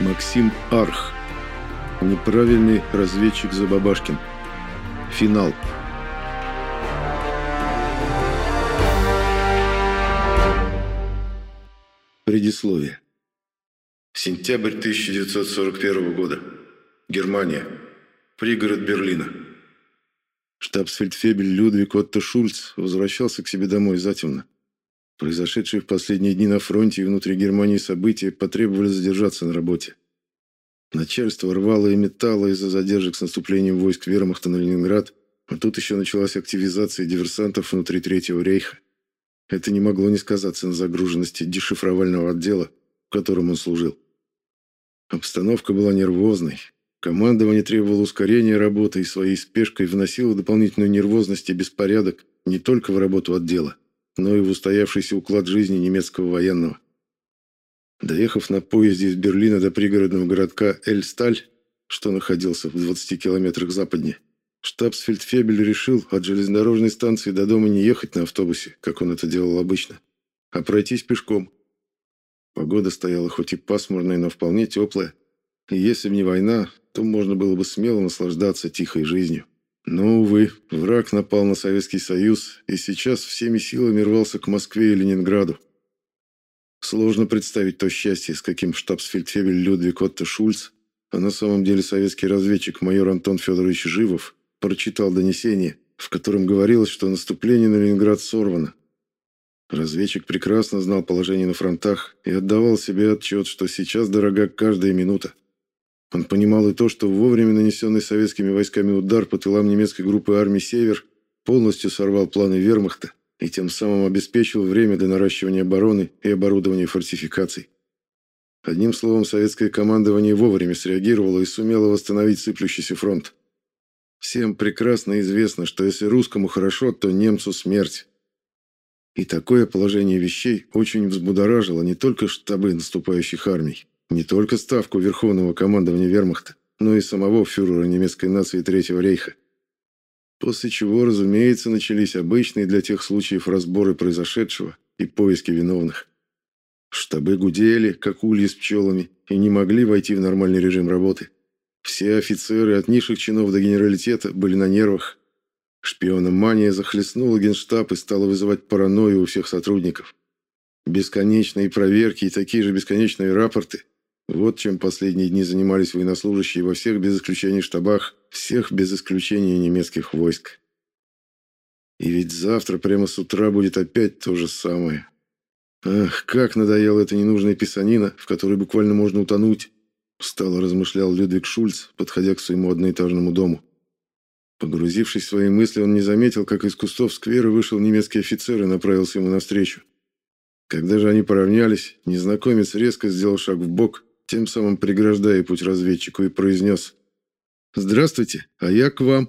Максим Арх. Неправильный разведчик Забабашкин. Финал. Предисловие. Сентябрь 1941 года. Германия. Пригород Берлина. Штабсфельдфебель Людвиг Отто Шульц возвращался к себе домой затемно. Произошедшие в последние дни на фронте и внутри Германии события потребовали задержаться на работе. Начальство рвало и метало из-за задержек с наступлением войск вермахта на Ленинград, а тут еще началась активизация диверсантов внутри Третьего рейха. Это не могло не сказаться на загруженности дешифровального отдела, в котором он служил. Обстановка была нервозной. Командование требовало ускорения работы и своей спешкой вносило дополнительную нервозность и беспорядок не только в работу отдела, но и в устоявшийся уклад жизни немецкого военного. Доехав на поезде из Берлина до пригородного городка Эльсталь, что находился в 20 километрах западнее, штабсфельдфебель решил от железнодорожной станции до дома не ехать на автобусе, как он это делал обычно, а пройтись пешком. Погода стояла хоть и пасмурная, но вполне теплая, и если бы не война, то можно было бы смело наслаждаться тихой жизнью. Но, увы, враг напал на Советский Союз и сейчас всеми силами рвался к Москве и Ленинграду. Сложно представить то счастье, с каким штабсфельдфебель Людвиг Отто Шульц, а на самом деле советский разведчик майор Антон Федорович Живов, прочитал донесение, в котором говорилось, что наступление на Ленинград сорвано. Разведчик прекрасно знал положение на фронтах и отдавал себе отчет, что сейчас дорога каждая минута. Он понимал и то, что вовремя нанесенный советскими войсками удар по тылам немецкой группы армии «Север» полностью сорвал планы вермахта и тем самым обеспечил время для наращивания обороны и оборудования фортификаций. Одним словом, советское командование вовремя среагировало и сумело восстановить сыплющийся фронт. Всем прекрасно известно, что если русскому хорошо, то немцу смерть. И такое положение вещей очень взбудоражило не только штабы наступающих армий, не только ставку Верховного командования Вермахта, но и самого фюрера немецкой нации Третьего рейха. После чего, разумеется, начались обычные для тех случаев разборы произошедшего и поиски виновных. Штабы гудели, как ульи с пчелами, и не могли войти в нормальный режим работы. Все офицеры от низших чинов до генералитета были на нервах. Шпиономания захлестнула генштаб и стала вызывать паранойю у всех сотрудников. Бесконечные проверки и такие же бесконечные рапорты вот чем последние дни занимались военнослужащие во всех без исключения штабах, всех без исключения немецких войск. И ведь завтра прямо с утра будет опять то же самое. Ах, как надоела эта ненужная писанина, в которой буквально можно утонуть. Устало размышлял Людвиг Шульц, подходя к своему одноэтажному дому. Погрузившись в свои мысли, он не заметил, как из кустов сквера вышел немецкий офицер и направился ему навстречу. Когда же они поравнялись, незнакомец резко сделал шаг в бок тем самым преграждая путь разведчику, и произнес «Здравствуйте, а я к вам».